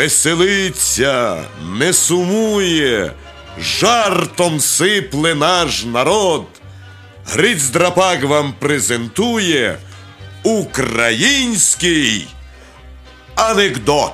веселиться, не сумує, жартом сипле наш народ. Гриць Драпак вам презентує український анекдот.